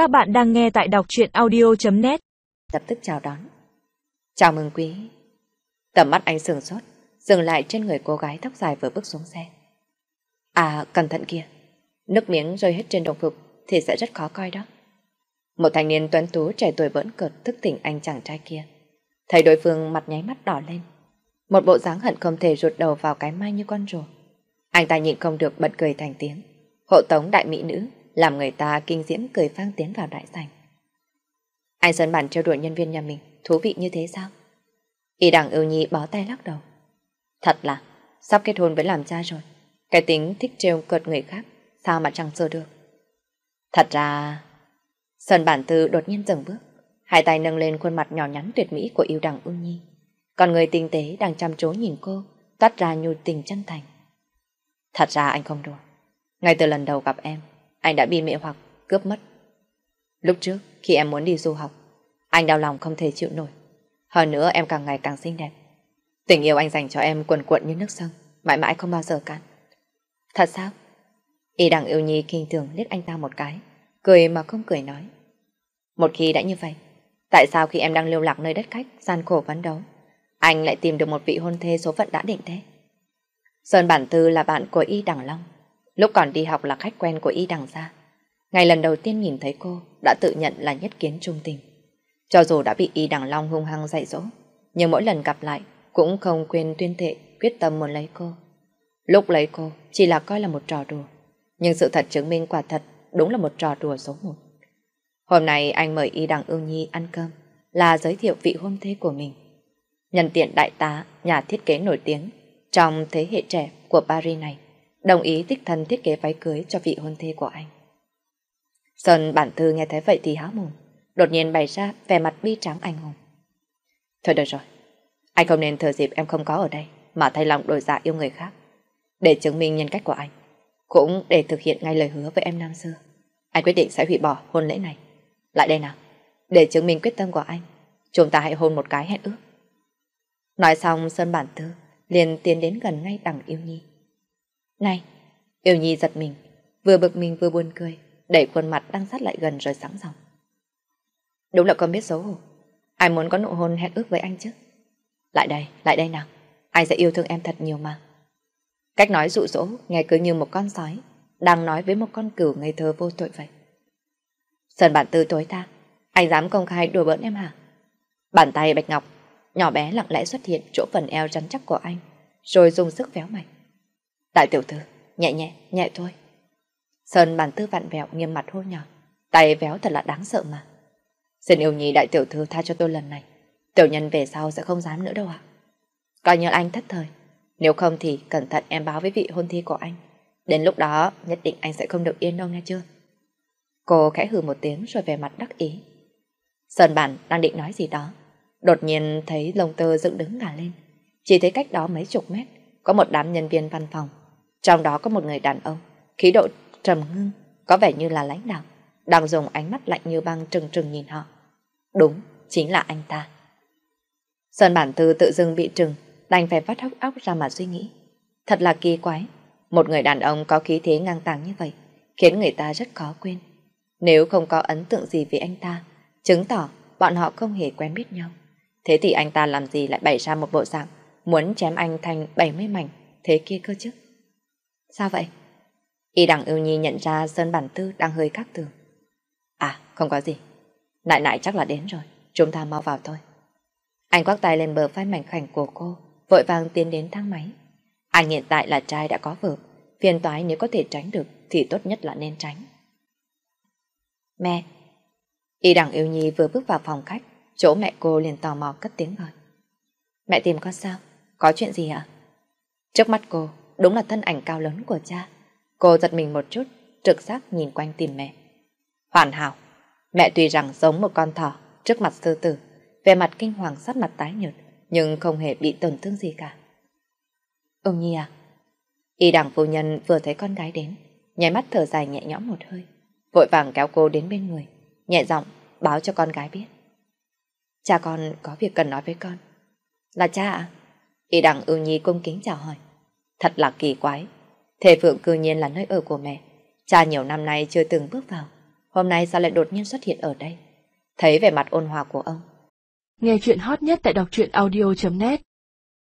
Các bạn đang nghe tại đọc truyện audio.net Lập tức chào đón. Chào mừng quý. Tầm mắt anh sừng sốt, dừng lại trên người cô gái tóc dài vừa bước xuống xe. À, cẩn thận kia. Nước miếng rơi hết trên đồng phục thì sẽ rất khó coi đó. Một thanh niên tuấn tú trẻ tuổi vẫn cợt thức tỉnh anh chàng trai kia. Thấy đối phương mặt nháy mắt đỏ lên. Một bộ dáng hận không thể rụt đầu vào cái mai như con rùa. Anh ta nhịn không được bật cười thành tiếng. Hộ tống đại mỹ nữ làm người ta kinh diễm cười phang tiến vào đại sảnh. Anh Sơn bản trêu đuổi nhân viên nhà mình, thú vị như thế sao? Y đằng ưu nhi bó tay lắc đầu. Thật là, sắp kết hôn với làm cha rồi. Cái tính thích trêu cợt người khác, sao mà chẳng sơ được. Thật ra... Sơn bản tư đột nhiên dừng bước, hai tay nâng lên khuôn mặt nhỏ nhắn tuyệt mỹ của yêu đằng ưu nhi. Còn người tinh tế đang chăm chú nhìn cô, toát ra nhu tình chân thành. Thật ra anh không đùa. Ngay từ lần đầu gặp em, anh đã bị mẹ hoặc cướp mất. Lúc trước, khi em muốn đi du học, anh đau lòng không thể chịu nổi. Hơn nữa em càng ngày càng xinh đẹp. Tình yêu anh dành cho em cuồn cuộn như nước sông, mãi mãi không bao giờ cạn. Thật sao? Y đằng yêu nhi kinh thường liếc anh ta một cái, cười mà không cười nói. Một khi đã như vậy, tại sao khi em đang lưu lạc nơi đất khách, gian khổ phấn đấu, anh lại tìm được một vị hôn thê số phận đã định thế? Sơn Bản Tư là bạn của Y Đằng Long, lúc còn đi học là khách quen của Y Đằng Gia. Ngày lần đầu tiên nhìn thấy cô, đã tự nhận là nhất kiến trung tình. Cho dù đã bị Y Đằng Long hung hăng dạy dỗ, nhưng mỗi lần gặp lại cũng không quên tuyên thệ quyết tâm muốn lấy cô. Lúc lấy cô chỉ là coi là một trò đùa, nhưng sự thật chứng minh quả thật đúng là một trò đùa số một. Hôm nay anh mời Y Đằng Ưu Nhi ăn cơm, là giới thiệu vị hôn thê của mình. Nhân tiện đại tá, nhà thiết kế nổi tiếng trong thế hệ trẻ của Paris này, đồng ý tích thân thiết kế váy cưới cho vị hôn thê của anh. Sơn bản thư nghe thấy vậy thì há mồm, đột nhiên bày ra vẻ mặt bi trắng anh hùng. Thôi được rồi, anh không nên thừa dịp em không có ở đây mà thay lòng đổi dạ yêu người khác. Để chứng minh nhân cách của anh, cũng để thực hiện ngay lời hứa với em năm xưa. Anh quyết định sẽ hủy bỏ hôn lễ này. Lại đây nào, để chứng minh quyết tâm của anh, chúng ta hãy hôn một cái hẹn ước. Nói xong Sơn bản thư liền tiến đến gần ngay đằng yêu nhi. Này, yêu nhi giật mình, vừa bực mình vừa buồn cười, đẩy khuôn mặt đang sát lại gần rồi sáng dòng. Đúng là con biết xấu hổ. Ai muốn có nụ hôn hẹn ước với anh chứ? Lại đây, lại đây nào. ai sẽ yêu thương em thật nhiều mà. Cách nói dụ dỗ nghe cứ như một con sói đang nói với một con cừu ngây thơ vô tội vậy. Sơn bản tư tối ta, anh dám công khai đùa bỡn em hả? Bàn tay Bạch Ngọc, nhỏ bé lặng lẽ xuất hiện chỗ phần eo rắn chắc của anh, rồi dùng sức véo mạnh. Đại tiểu thư, nhẹ nhẹ, nhẹ thôi. Sơn bản tư vặn vẹo nghiêm mặt hô nhỏ, tay véo thật là đáng sợ mà. Xin yêu nhì đại tiểu thư tha cho tôi lần này, tiểu nhân về sau sẽ không dám nữa đâu ạ. Coi như anh thất thời, nếu không thì cẩn thận em báo với vị hôn thi của anh. Đến lúc đó nhất định anh sẽ không được yên đâu nghe chưa? Cô khẽ hừ một tiếng rồi về mặt đắc ý. Sơn bản đang định nói gì đó. Đột nhiên thấy lông tơ dựng đứng ngả lên. Chỉ thấy cách đó mấy chục mét có một đám nhân viên văn phòng. Trong đó có một người đàn ông, khí độ trầm ngưng, có vẻ như là lãnh đạo, đang dùng ánh mắt lạnh như băng trừng trừng nhìn họ. Đúng, chính là anh ta. Sơn bản tư tự dưng bị trừng, đành phải vắt hốc óc ra mà suy nghĩ. Thật là kỳ quái, một người đàn ông có khí thế ngang tàng như vậy, khiến người ta rất khó quên. Nếu không có ấn tượng gì về anh ta, chứng tỏ bọn họ không hề quen biết nhau. Thế thì anh ta làm gì lại bày ra một bộ dạng muốn chém anh thành 70 mảnh thế kia cơ chứ? Sao vậy? Y đằng ưu nhi nhận ra Sơn Bản Tư đang hơi khác thường. À, không có gì. Nại nại chắc là đến rồi, chúng ta mau vào thôi. Anh quắc tay lên bờ vai mảnh khảnh của cô, vội vàng tiến đến thang máy. Anh hiện tại là trai đã có vợ, phiền toái nếu có thể tránh được thì tốt nhất là nên tránh. Mẹ! Y đằng yêu nhi vừa bước vào phòng khách, chỗ mẹ cô liền tò mò cất tiếng gọi. Mẹ tìm con sao? Có chuyện gì ạ? Trước mắt cô, đúng là thân ảnh cao lớn của cha. Cô giật mình một chút, trực giác nhìn quanh tìm mẹ. Hoàn hảo, mẹ tuy rằng giống một con thỏ trước mặt sư tử, vẻ mặt kinh hoàng sát mặt tái nhợt, nhưng không hề bị tổn thương gì cả. Ông Nhi à? Y đảng phu nhân vừa thấy con gái đến, nháy mắt thở dài nhẹ nhõm một hơi, vội vàng kéo cô đến bên người, nhẹ giọng báo cho con gái biết. Cha con có việc cần nói với con. Là cha ạ? À? Y đảng ưu nhi cung kính chào hỏi. Thật là kỳ quái. Thề phượng cư nhiên là nơi ở của mẹ. Cha nhiều năm nay chưa từng bước vào. Hôm nay sao lại đột nhiên xuất hiện ở đây? Thấy vẻ mặt ôn hòa của ông. Nghe chuyện hot nhất tại đọc truyện audio.net